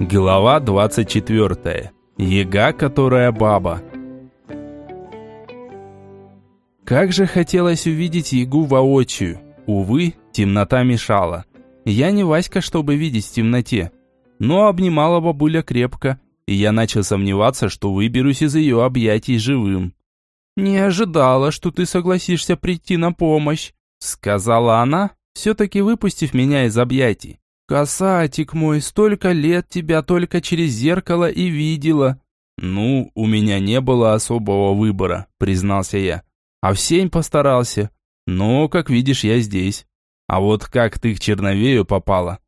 Глава 24. Ега, которая баба. Как же хотелось увидеть Ягу воочию. Увы, темнота мешала. Я не Васька, чтобы видеть в темноте. Но обнимала бабуля крепко, и я начал сомневаться, что выберусь из ее объятий живым. «Не ожидала, что ты согласишься прийти на помощь», сказала она, все-таки выпустив меня из объятий. «Касатик мой, столько лет тебя только через зеркало и видела». «Ну, у меня не было особого выбора», признался я. «А всем постарался. Но, как видишь, я здесь. А вот как ты к Черновею попала?»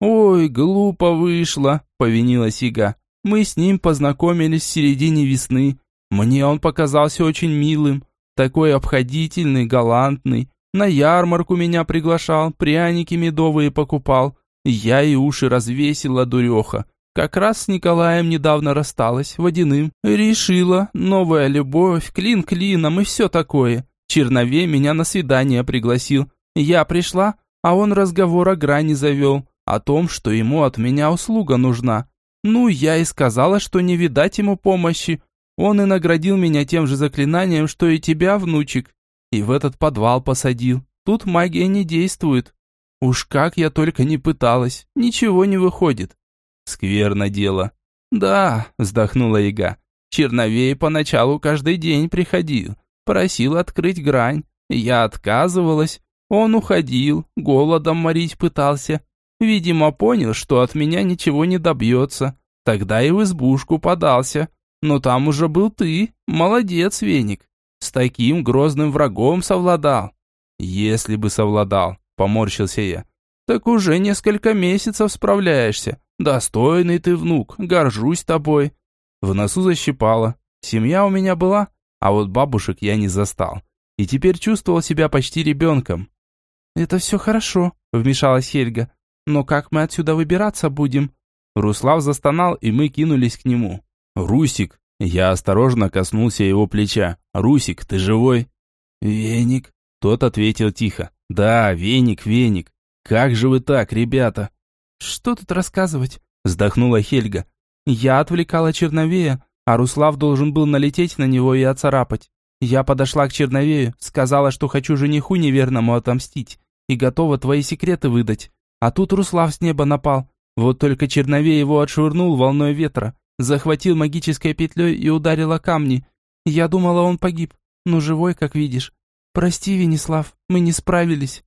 «Ой, глупо вышло», повинилась Ига. «Мы с ним познакомились в середине весны. Мне он показался очень милым, такой обходительный, галантный. На ярмарку меня приглашал, пряники медовые покупал. Я и уши развесила, дуреха. Как раз с Николаем недавно рассталась, водяным. Решила, новая любовь, клин клином и все такое. Черновей меня на свидание пригласил. Я пришла, а он разговор о грани завел, о том, что ему от меня услуга нужна. Ну, я и сказала, что не видать ему помощи. Он и наградил меня тем же заклинанием, что и тебя, внучек. И в этот подвал посадил. Тут магия не действует. Уж как я только не пыталась, ничего не выходит. Скверно дело. Да, вздохнула Яга. Черновей поначалу каждый день приходил, просил открыть грань. Я отказывалась. Он уходил, голодом морить пытался. Видимо, понял, что от меня ничего не добьется. Тогда и в избушку подался. Но там уже был ты. Молодец, Веник. С таким грозным врагом совладал. Если бы совладал поморщился я. Так уже несколько месяцев справляешься. Достойный ты внук, горжусь тобой. В носу защипало. Семья у меня была, а вот бабушек я не застал. И теперь чувствовал себя почти ребенком. «Это все хорошо», — вмешалась Хельга. «Но как мы отсюда выбираться будем?» Руслав застонал, и мы кинулись к нему. «Русик!» Я осторожно коснулся его плеча. «Русик, ты живой?» «Веник!» Тот ответил тихо. «Да, веник, веник. Как же вы так, ребята?» «Что тут рассказывать?» Вздохнула Хельга. «Я отвлекала Черновея, а Руслав должен был налететь на него и оцарапать. Я подошла к Черновею, сказала, что хочу жениху неверному отомстить и готова твои секреты выдать. А тут Руслав с неба напал. Вот только Черновей его отшвырнул волной ветра, захватил магической петлей и ударил о камни. Я думала, он погиб, но живой, как видишь. «Прости, Венеслав, мы не справились».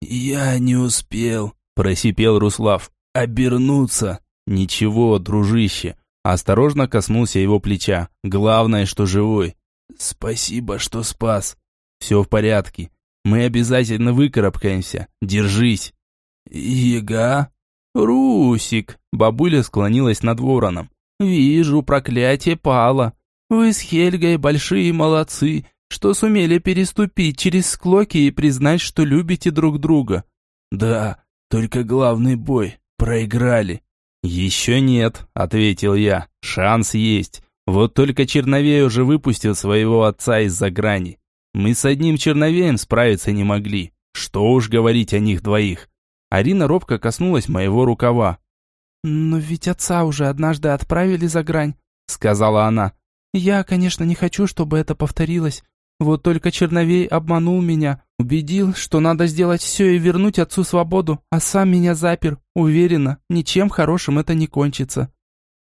«Я не успел», – просипел Руслав. «Обернуться». «Ничего, дружище». Осторожно коснулся его плеча. «Главное, что живой». «Спасибо, что спас». «Все в порядке. Мы обязательно выкарабкаемся. Держись». «Яга?» «Русик», – бабуля склонилась над вороном. «Вижу, проклятие пало. Вы с Хельгой большие молодцы что сумели переступить через склоки и признать, что любите друг друга. Да, только главный бой. Проиграли. Еще нет, ответил я. Шанс есть. Вот только Черновей уже выпустил своего отца из-за грани. Мы с одним Черновеем справиться не могли. Что уж говорить о них двоих. Арина робко коснулась моего рукава. «Но ведь отца уже однажды отправили за грань», — сказала она. «Я, конечно, не хочу, чтобы это повторилось, вот только Черновей обманул меня, убедил, что надо сделать все и вернуть отцу свободу, а сам меня запер. Уверена, ничем хорошим это не кончится.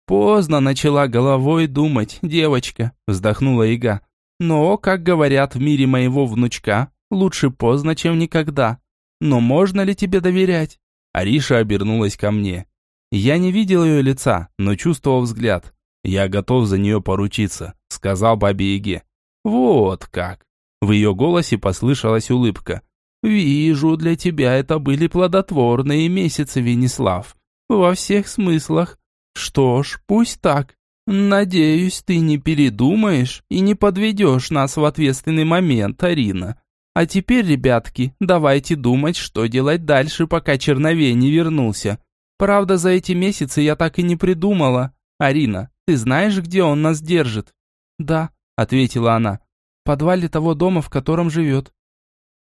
Поздно начала головой думать, девочка, вздохнула Ига. Но, как говорят в мире моего внучка, лучше поздно, чем никогда. Но можно ли тебе доверять? Ариша обернулась ко мне. Я не видел ее лица, но чувствовал взгляд. Я готов за нее поручиться, сказал бабе Иге. «Вот как!» В ее голосе послышалась улыбка. «Вижу, для тебя это были плодотворные месяцы, Венеслав. Во всех смыслах. Что ж, пусть так. Надеюсь, ты не передумаешь и не подведешь нас в ответственный момент, Арина. А теперь, ребятки, давайте думать, что делать дальше, пока Черновей не вернулся. Правда, за эти месяцы я так и не придумала. Арина, ты знаешь, где он нас держит?» «Да», ответила она. «В подвале того дома, в котором живет».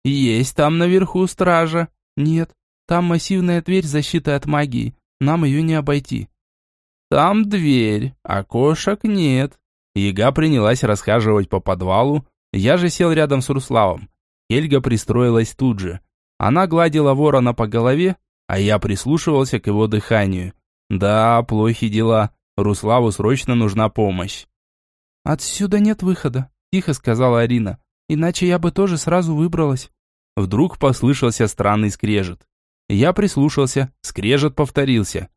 «Есть там наверху стража?» «Нет, там массивная дверь защиты от магии. Нам ее не обойти». Там дверь, окошек нет. Яга принялась расхаживать по подвалу, я же сел рядом с Руславом. Хельга пристроилась тут же. Она гладила ворона по голове, а я прислушивался к его дыханию. Да, плохи дела. Руславу срочно нужна помощь. «Отсюда нет выхода», – тихо сказала Арина. «Иначе я бы тоже сразу выбралась». Вдруг послышался странный скрежет. Я прислушался, скрежет повторился.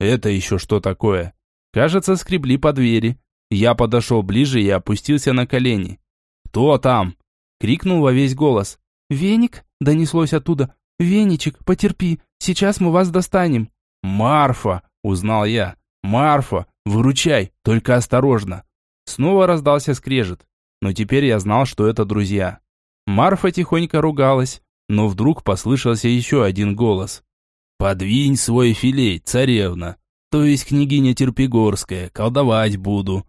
Это еще что такое? Кажется, скребли по двери. Я подошел ближе и опустился на колени. «Кто там?» — крикнул во весь голос. «Веник?» — донеслось оттуда. «Веничек, потерпи, сейчас мы вас достанем». «Марфа!» — узнал я. «Марфа, выручай, только осторожно!» Снова раздался скрежет, но теперь я знал, что это друзья. Марфа тихонько ругалась, но вдруг послышался еще один голос. «Подвинь свой филей, царевна, то есть княгиня Терпигорская, колдовать буду».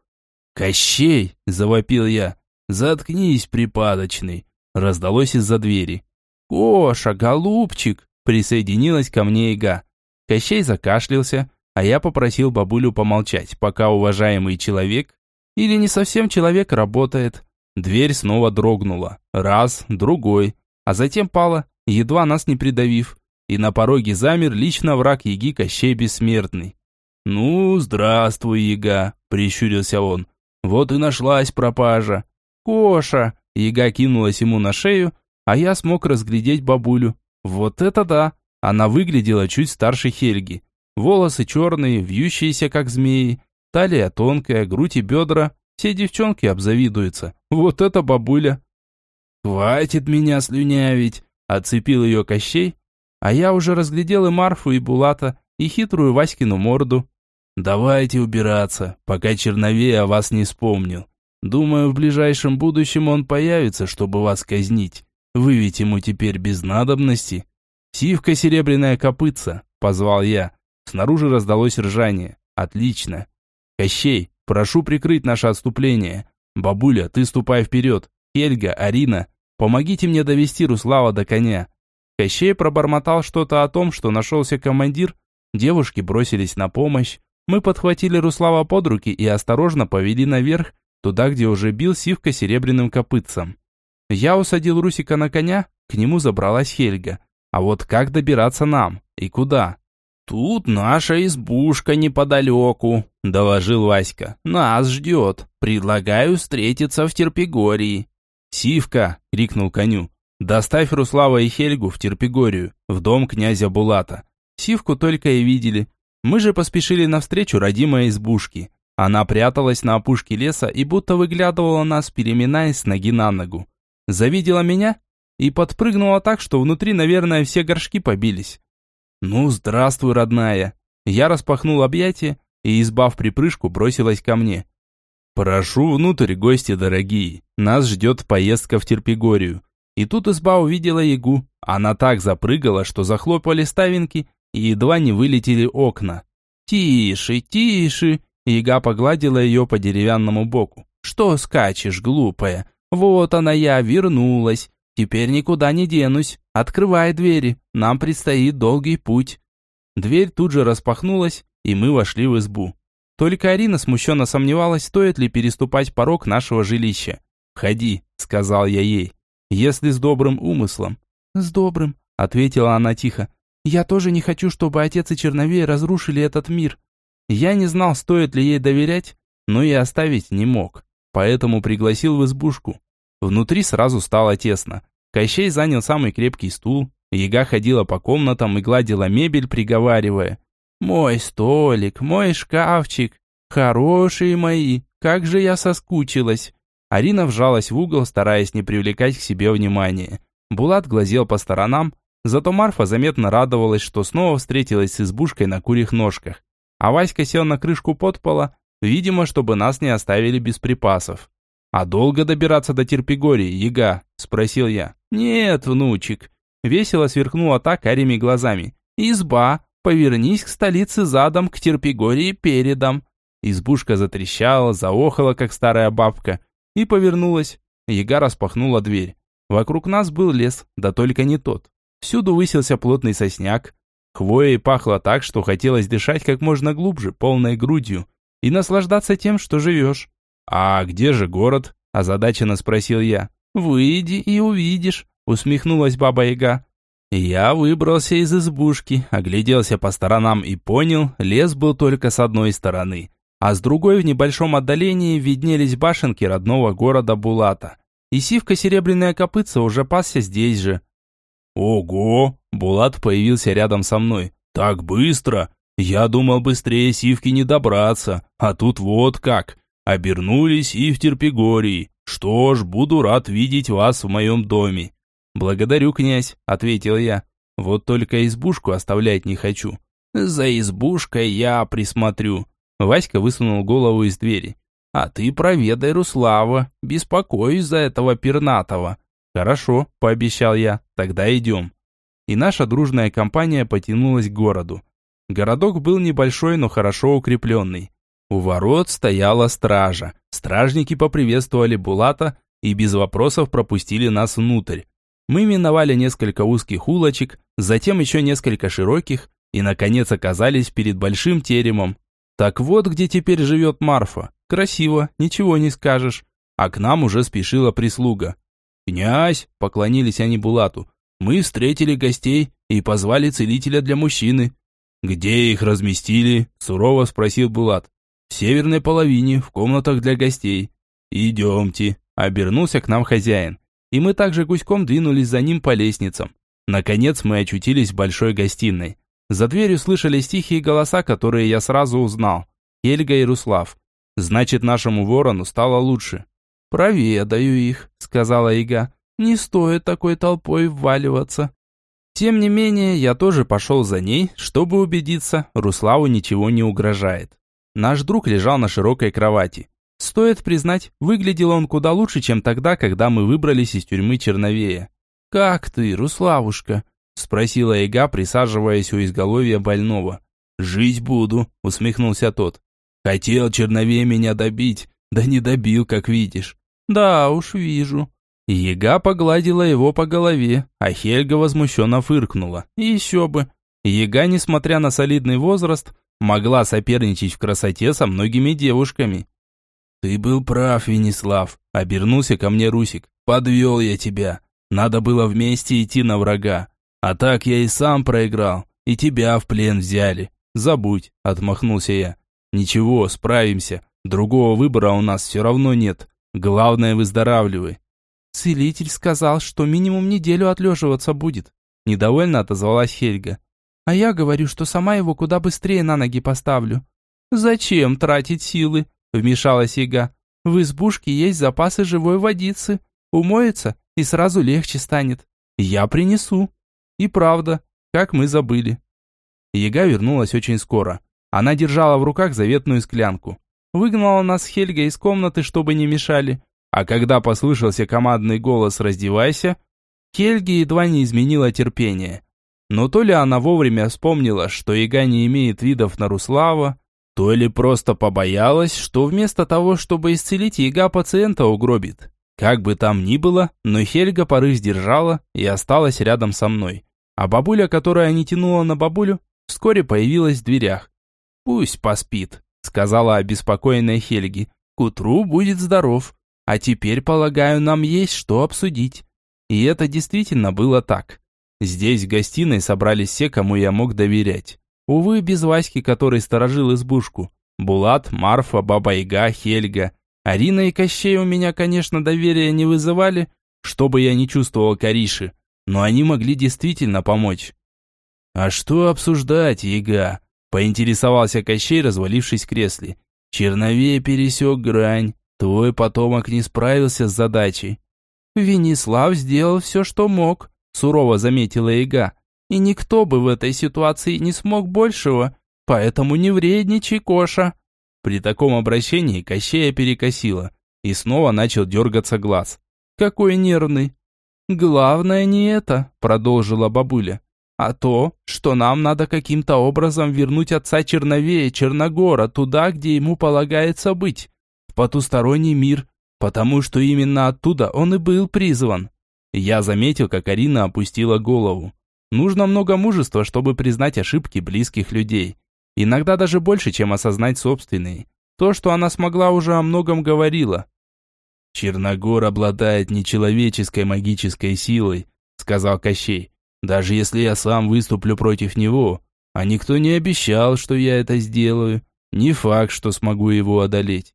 «Кощей!» – завопил я. «Заткнись, припадочный!» – раздалось из-за двери. «Коша, голубчик!» – присоединилась ко мне Ига. Кощей закашлялся, а я попросил бабулю помолчать, пока уважаемый человек, или не совсем человек, работает. Дверь снова дрогнула. Раз, другой. А затем пала, едва нас не придавив. И на пороге замер лично враг Яги Кощей Бессмертный. «Ну, здравствуй, Яга», – прищурился он. «Вот и нашлась пропажа». «Коша!» – Яга кинулась ему на шею, а я смог разглядеть бабулю. Вот это да! Она выглядела чуть старше Хельги. Волосы черные, вьющиеся как змеи, талия тонкая, грудь и бедра все девчонки обзавидуются. Вот это бабуля. Хватит меня слюнявить, отцепил ее Кощей, а я уже разглядел и Марфу, и Булата, и хитрую Васькину морду. Давайте убираться, пока Черновей о вас не вспомнил. Думаю, в ближайшем будущем он появится, чтобы вас казнить. Вы ведь ему теперь без надобности. Сивка серебряная копытца, позвал я. Снаружи раздалось ржание. Отлично. Кощей, Прошу прикрыть наше отступление. Бабуля, ты ступай вперед. Хельга, Арина, помогите мне довести Руслава до коня». Кощей пробормотал что-то о том, что нашелся командир. Девушки бросились на помощь. Мы подхватили Руслава под руки и осторожно повели наверх, туда, где уже бил Сивка серебряным копытцем. Я усадил Русика на коня, к нему забралась Хельга. А вот как добираться нам? И куда? «Тут наша избушка неподалеку», – доложил Васька. «Нас ждет. Предлагаю встретиться в Терпигории». «Сивка!» – крикнул коню. «Доставь Руслава и Хельгу в Терпигорию, в дом князя Булата». Сивку только и видели. Мы же поспешили навстречу родимой избушке. Она пряталась на опушке леса и будто выглядывала нас, переминаясь с ноги на ногу. Завидела меня и подпрыгнула так, что внутри, наверное, все горшки побились. «Ну, здравствуй, родная!» Я распахнул объятия и, избав припрыжку, бросилась ко мне. «Прошу внутрь, гости дорогие, нас ждет поездка в Терпигорию». И тут изба увидела ягу. Она так запрыгала, что захлопали ставинки и едва не вылетели окна. «Тише, тише!» Яга погладила ее по деревянному боку. «Что скачешь, глупая? Вот она я, вернулась. Теперь никуда не денусь. Открывай двери, нам предстоит долгий путь. Дверь тут же распахнулась, и мы вошли в избу. Только Арина смущенно сомневалась, стоит ли переступать порог нашего жилища. «Входи», — сказал я ей, — «если с добрым умыслом». «С добрым», — ответила она тихо. «Я тоже не хочу, чтобы отец и Черновей разрушили этот мир». Я не знал, стоит ли ей доверять, но и оставить не мог, поэтому пригласил в избушку. Внутри сразу стало тесно. Кощей занял самый крепкий стул. Яга ходила по комнатам и гладила мебель, приговаривая. «Мой столик, мой шкафчик, хорошие мои, как же я соскучилась!» Арина вжалась в угол, стараясь не привлекать к себе внимания. Булат глазел по сторонам, зато Марфа заметно радовалась, что снова встретилась с избушкой на курьих ножках. А Васька сел на крышку подпола, видимо, чтобы нас не оставили без припасов. «А долго добираться до Терпигории, яга?» – спросил я. «Нет, внучек». Весело сверкнула так карими глазами. «Изба, повернись к столице задом, к Терпигории передом». Избушка затрещала, заохала, как старая бабка, и повернулась. Яга распахнула дверь. Вокруг нас был лес, да только не тот. Всюду высился плотный сосняк. Хвоей пахло так, что хотелось дышать как можно глубже, полной грудью, и наслаждаться тем, что живешь. «А где же город?» – озадаченно спросил я. «Выйди и увидишь», – усмехнулась Баба-Яга. Я выбрался из избушки, огляделся по сторонам и понял, лес был только с одной стороны, а с другой в небольшом отдалении виднелись башенки родного города Булата. И сивка серебряная копытца уже пасся здесь же. «Ого!» – Булат появился рядом со мной. «Так быстро! Я думал, быстрее сивки не добраться, а тут вот как. Обернулись и в Терпигории. Что ж, буду рад видеть вас в моем доме». «Благодарю, князь», – ответил я. «Вот только избушку оставлять не хочу». «За избушкой я присмотрю». Васька высунул голову из двери. «А ты проведай Руслава, беспокоюсь за этого пернатого». «Хорошо», – пообещал я, – «тогда идем». И наша дружная компания потянулась к городу. Городок был небольшой, но хорошо укрепленный. У ворот стояла стража. Стражники поприветствовали Булата и без вопросов пропустили нас внутрь. Мы миновали несколько узких улочек, затем еще несколько широких и, наконец, оказались перед большим теремом. Так вот, где теперь живет Марфа. Красиво, ничего не скажешь. А к нам уже спешила прислуга. «Князь!» – поклонились они Булату. «Мы встретили гостей и позвали целителя для мужчины». «Где их разместили?» – сурово спросил Булат. «В северной половине, в комнатах для гостей». «Идемте», – обернулся к нам хозяин. И мы также гуськом двинулись за ним по лестницам. Наконец мы очутились в большой гостиной. За дверью слышались тихие голоса, которые я сразу узнал. Хельга и Руслав. Значит, нашему ворону стало лучше. «Проведаю их», — сказала Ига. «Не стоит такой толпой вваливаться». Тем не менее, я тоже пошел за ней, чтобы убедиться, Руславу ничего не угрожает. Наш друг лежал на широкой кровати. Стоит признать, выглядел он куда лучше, чем тогда, когда мы выбрались из тюрьмы Черновея. «Как ты, Руславушка?» – спросила Ига, присаживаясь у изголовья больного. «Жить буду», – усмехнулся тот. «Хотел Черновей меня добить, да не добил, как видишь». «Да уж, вижу». Ега погладила его по голове, а Хельга возмущенно фыркнула. Еще бы. Ега, несмотря на солидный возраст, могла соперничать в красоте со многими девушками. «Ты был прав, Венеслав», — обернулся ко мне Русик. «Подвел я тебя. Надо было вместе идти на врага. А так я и сам проиграл, и тебя в плен взяли. Забудь», — отмахнулся я. «Ничего, справимся. Другого выбора у нас все равно нет. Главное, выздоравливай». «Целитель сказал, что минимум неделю отлеживаться будет», — недовольно отозвалась Хельга. «А я говорю, что сама его куда быстрее на ноги поставлю». «Зачем тратить силы?» — вмешалась Ига. «В избушке есть запасы живой водицы. Умоется, и сразу легче станет. Я принесу». И правда, как мы забыли. Яга вернулась очень скоро. Она держала в руках заветную склянку. Выгнала нас с Хельгой из комнаты, чтобы не мешали. А когда послышался командный голос «раздевайся», Хельге едва не изменила терпение. Но то ли она вовремя вспомнила, что Яга не имеет видов на Руслава, то ли просто побоялась, что вместо того, чтобы исцелить, Яга пациента угробит. Как бы там ни было, но Хельга порыв сдержала и осталась рядом со мной. А бабуля, которая не тянула на бабулю, вскоре появилась в дверях. «Пусть поспит», — сказала обеспокоенная Хельги. «К утру будет здоров. А теперь, полагаю, нам есть что обсудить». И это действительно было так. Здесь, в гостиной, собрались все, кому я мог доверять. Увы, без Васьки, который сторожил избушку. Булат, Марфа, Баба-Яга, Хельга. Арина и Кощей у меня, конечно, доверия не вызывали, чтобы я не чувствовал Кариши, но они могли действительно помочь. «А что обсуждать, Яга?» – поинтересовался Кощей, развалившись в кресле. «Черновей пересек грань, твой потомок не справился с задачей». «Венислав сделал все, что мог», – сурово заметила Яга. «И никто бы в этой ситуации не смог большего, поэтому не вредничай, Коша». При таком обращении Кощея перекосило, и снова начал дергаться глаз. «Какой нервный!» «Главное не это», — продолжила бабуля, «а то, что нам надо каким-то образом вернуть отца Черновея Черногора туда, где ему полагается быть, в потусторонний мир, потому что именно оттуда он и был призван». Я заметил, как Арина опустила голову. Нужно много мужества, чтобы признать ошибки близких людей. Иногда даже больше, чем осознать собственные. То, что она смогла, уже о многом говорила. «Черногор обладает нечеловеческой магической силой», — сказал Кощей. «Даже если я сам выступлю против него, а никто не обещал, что я это сделаю, не факт, что смогу его одолеть».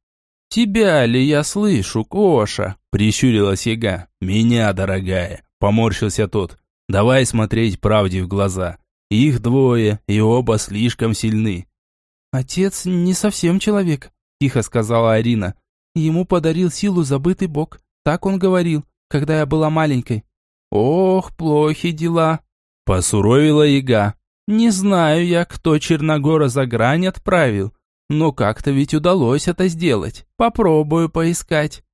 «Тебя ли я слышу, Коша?» — прищурилась яга. «Меня, дорогая», — поморщился тот. «Давай смотреть правде в глаза. Их двое, и оба слишком сильны». «Отец не совсем человек», — тихо сказала Арина. Ему подарил силу забытый бог. Так он говорил, когда я была маленькой. Ох, плохи дела. Посуровила яга. Не знаю я, кто Черногора за грань отправил. Но как-то ведь удалось это сделать. Попробую поискать.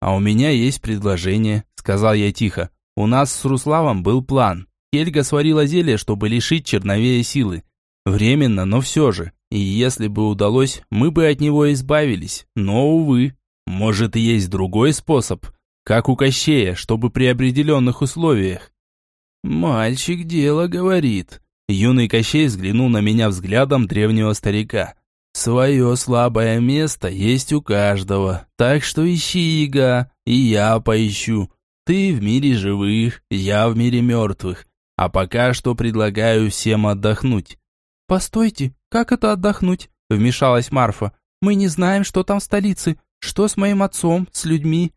А у меня есть предложение, сказал я тихо. У нас с Руславом был план. Хельга сварила зелье, чтобы лишить Черновея силы. Временно, но все же. И если бы удалось, мы бы от него избавились. Но, увы, может есть другой способ, как у Кощея, чтобы при определенных условиях. «Мальчик дело говорит». Юный Кощей взглянул на меня взглядом древнего старика. «Свое слабое место есть у каждого, так что ищи, Ига, и я поищу. Ты в мире живых, я в мире мертвых. А пока что предлагаю всем отдохнуть». «Постойте, как это отдохнуть?» – вмешалась Марфа. «Мы не знаем, что там в столице. Что с моим отцом, с людьми?»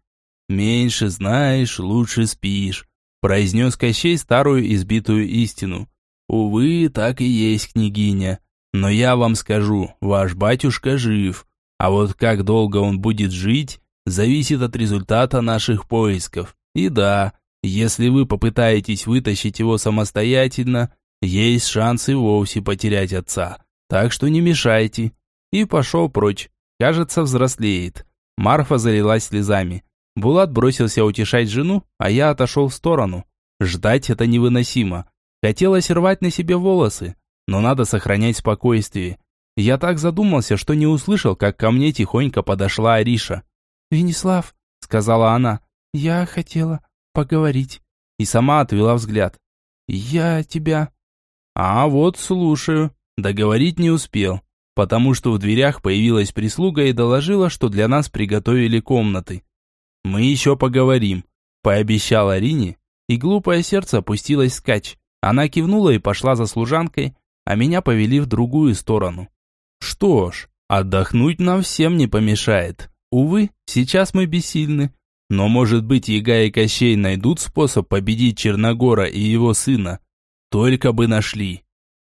«Меньше знаешь, лучше спишь», – произнес Кощей старую избитую истину. «Увы, так и есть, княгиня. Но я вам скажу, ваш батюшка жив. А вот как долго он будет жить, зависит от результата наших поисков. И да, если вы попытаетесь вытащить его самостоятельно, есть шанс и вовсе потерять отца. Так что не мешайте. И пошел прочь. Кажется, взрослеет. Марфа залилась слезами. Булат бросился утешать жену, а я отошел в сторону. Ждать это невыносимо. Хотелось рвать на себе волосы, но надо сохранять спокойствие. Я так задумался, что не услышал, как ко мне тихонько подошла Ариша. «Венеслав», — сказала она, — «я хотела поговорить». И сама отвела взгляд. «Я тебя...» «А вот слушаю». Договорить не успел, потому что в дверях появилась прислуга и доложила, что для нас приготовили комнаты. «Мы еще поговорим», – пообещала Арине, и глупое сердце опустилось скач. Она кивнула и пошла за служанкой, а меня повели в другую сторону. Что ж, отдохнуть нам всем не помешает. Увы, сейчас мы бессильны. Но, может быть, Яга и Кощей найдут способ победить Черногора и его сына. Только бы нашли.